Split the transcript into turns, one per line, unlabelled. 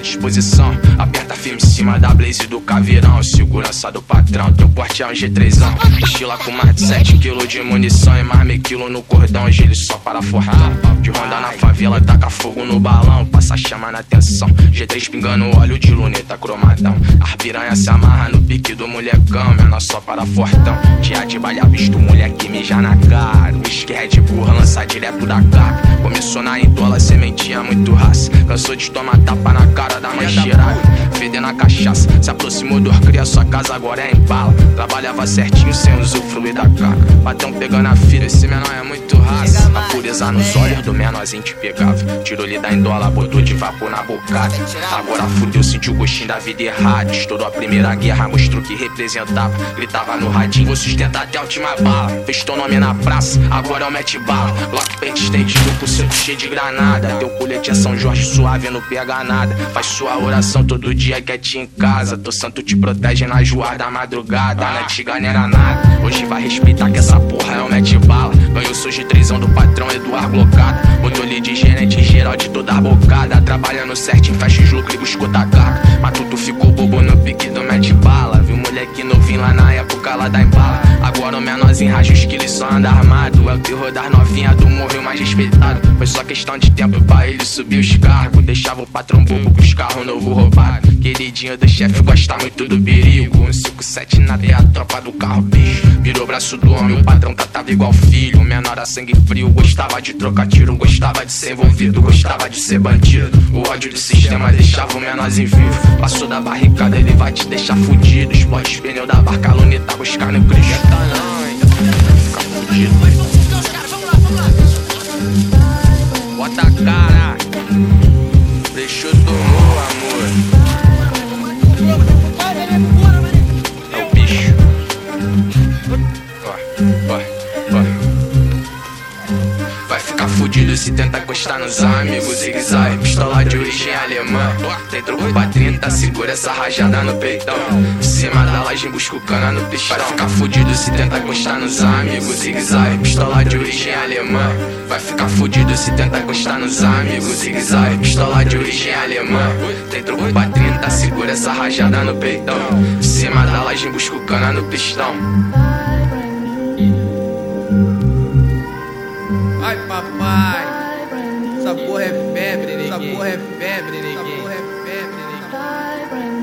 disposição. Aperta firme em cima da blaze do caveirão. Segurança do patrão, teu porte é um G3. Estila com mais de 7kg de munição e mais meio quilo no cordão. Ele só para fortão. De ronda na favela, taca fogo no balão. Passa chama na atenção. G3 pingando óleo de luneta cromadão. As se amarra no pique do molecão. Menor só para fortão. Dia de balha, visto moleque mijar na cara. Whisky Red Bull lança direto da cara. Começou na indola, sementinha muito raça. Cansou de tomar tapa na cara da mãe cheirada. Fedendo a cachaça, se aproximou do cria, sua casa agora é em bala. Trabalhava certinho sem usufruir da cara. Batão pegando a filha, esse menor é muito raça. A pureza nos olhos do menorzinho te pegava. Tirou-lhe da indola, botou de vapor na bocada. Agora fudeu, sentiu o gostinho da vida errada. Estourou a primeira guerra, mostrou que representava. Gritava no radinho, vou sustentar até a última bala. Fez teu nome na praça, agora é o mete bala. Lock pente estendido com cinto cheio de granada. Teu colete é São Jorge suave, não pega nada. Faz sua oração todo dia quietinho em casa. Teu santo te protege na joar da madrugada. Na antiga não era nada. Hoje vai respeitar que essa porra é o mete bala. Ganhou sou de trisão do patrão Eduardo Locado. Botou lhe de gerente geral de toda a bocada. Trabalhando certinho, fecha os e buscou tacar. Mas tu ficou bobo no pique do mete bala. Viu moleque novinho lá na época lá da embala. Agora o menorzinho racha os quilos só anda armado. É o terror das novinhas do morreu mais respeitado. Foi só questão de tempo pra ele subir os cargos. Deixava o patrão bobo com os carros novo roubado. Queridinho do chefe gosta muito do perigo. 157 na é a tropa do carro bicho. Virou braço do homem, o patrão tratava igual filho. Menor a sangue frio, gostava de trocar tiro, gostava de ser envolvido, gostava de ser bandido. O ódio do sistema deixava o menorzinho vivo. Passou da barricada, ele vai te deixar fudido. Explode os pneus da barca, luneta, buscar no Cristo. Bota a cara. Fechou, tomou, amor. Vai ficar fudido se tenta encostar nos amigos. Zigue-zague, pistola de origem alemã. Tem troco pra 30, segura essa rajada no peitão. Cima da laje, busca o cana no pistão. Vai ficar fudido se tenta encostar nos amigos. Zigue-zague, pistola de origem alemã. Vai ficar fudido se tenta encostar nos amigos. Zigue-zague, pistola de origem alemã. Tem troco pra 30, segura essa rajada no peitão. Cima da laje, busca o cana no pistão.
pai. Essa porra é febre, neguinho. Essa porra é febre, neguinho. Essa porra é febre, neguinho.